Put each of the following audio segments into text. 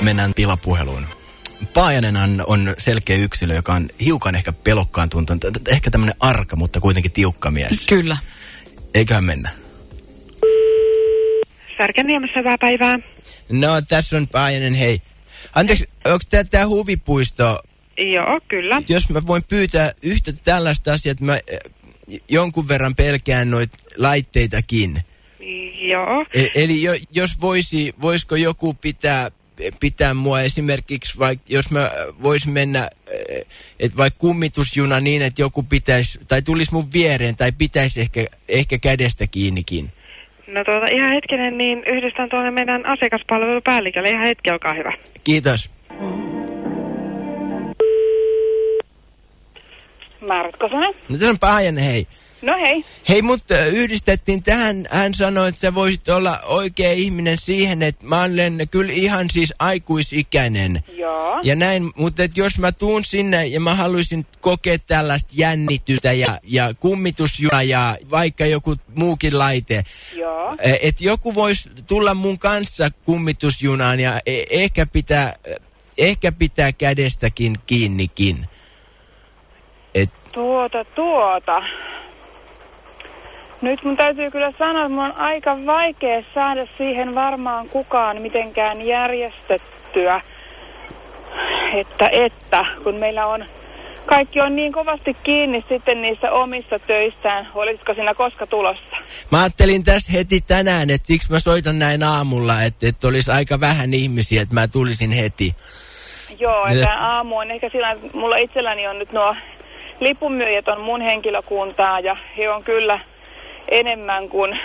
mennään pilapuheluun. Paajanenhan on selkeä yksilö, joka on hiukan ehkä pelokkaan tuntunut. Ehkä tämmöinen arka, mutta kuitenkin tiukka mies. Kyllä. Eiköhän mennä. Särkänniemessä hyvää päivää. No, tässä on Paajanen, hei. Anteeksi, onko tämä tää huvipuisto? Joo, kyllä. Jos mä voin pyytää yhtä tällaista asiaa, että mä eh, jonkun verran pelkään noita laitteitakin. Joo. E- eli jo, jos voisi, voisiko joku pitää, pitää mua esimerkiksi, vaikka jos mä voisin mennä, eh, että vaikka kummitusjuna niin, että joku pitäisi, tai tulisi mun viereen, tai pitäisi ehkä, ehkä kädestä kiinnikin. No tuota, ihan hetkinen, niin yhdistän tuonne meidän asiakaspalvelupäällikölle. Ihan hetki, olkaa hyvä. Kiitos. Maarit Kosonen. No tässä on Paajanen, hei. No hei. Hei, mutta yhdistettiin tähän, hän sanoi, että sä voisit olla oikea ihminen siihen, että mä olen kyllä ihan siis aikuisikäinen. Joo. Ja näin, mutta et jos mä tuun sinne ja mä haluaisin kokea tällaista jännitystä ja, ja kummitusjuna ja vaikka joku muukin laite, Joo. että joku voisi tulla mun kanssa kummitusjunaan ja e- ehkä pitää, ehkä pitää kädestäkin kiinnikin. Et, Tuota, tuota. Nyt mun täytyy kyllä sanoa, että mun on aika vaikea saada siihen varmaan kukaan mitenkään järjestettyä. Että, että, kun meillä on, kaikki on niin kovasti kiinni sitten niissä omissa töissään. Olisiko siinä koska tulossa? Mä ajattelin tässä heti tänään, että siksi mä soitan näin aamulla, että, että olisi aika vähän ihmisiä, että mä tulisin heti. Joo, Ja- että aamu on ehkä sillä, että mulla itselläni on nyt nuo lipunmyyjät on mun henkilökuntaa ja he on kyllä enemmän kuin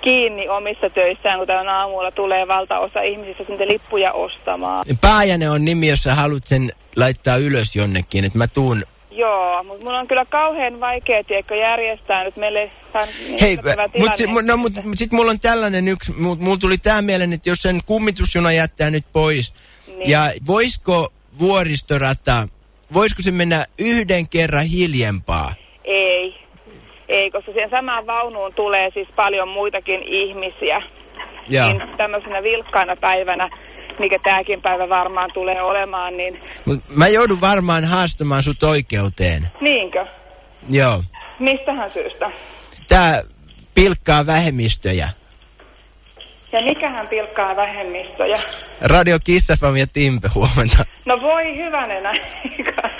kiinni omissa töissään, kun täällä aamulla tulee valtaosa ihmisistä sinne lippuja ostamaan. Pääjäne on nimi, jos sä haluat sen laittaa ylös jonnekin, että mä tuun... Joo, mutta mun on kyllä kauhean vaikea, tiedätkö, järjestää nyt meille tämän Hei, mutta tilanne. no, mut, mut sit mulla on tällainen yksi, mut, mulla tuli tää mieleen, että jos sen kummitusjuna jättää nyt pois, Niin. ja voisiko vuoristorata, voisiko se mennä yhden kerran hiljempaa? Ei, ei, koska siihen samaan vaunuun tulee siis paljon muitakin ihmisiä. Joo. Niin tämmöisenä vilkkaana päivänä, mikä tämäkin päivä varmaan tulee olemaan, niin Mut mä joudun varmaan haastamaan sut oikeuteen. niinkö? Joo. Mistähän syystä? Tää pilkkaa vähemmistöjä. Ja mikähän pilkkaa vähemmistöjä? Radio Kissafam ja Timpe, huomenta. No voi hyvänen aika.